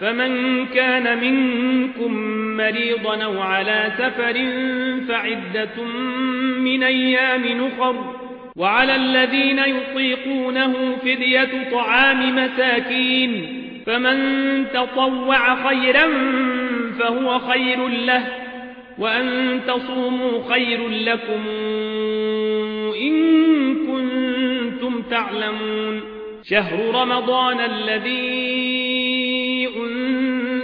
فمن كان منكم مريضا أو على سفر فعدة من أيام نخر وعلى الذين يطيقونه فدية طعام مساكين فمن تطوع خيرا فهو خير له وأن تصوموا خير لكم إن كنتم تعلمون. شهر رمضان الذي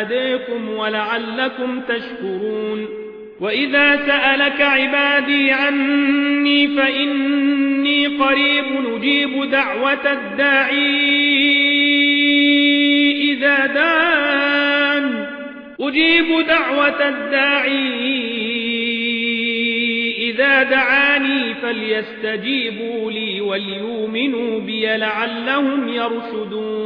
هديكم ولعلكم تشكرون وإذا سألك عبادي عني فإني قريب نجيب دعوة الداعي إذا دان. أجيب دعوة الداعي إذا دعاني فليستجيبوا لي وليؤمنوا بي لعلهم يرشدون.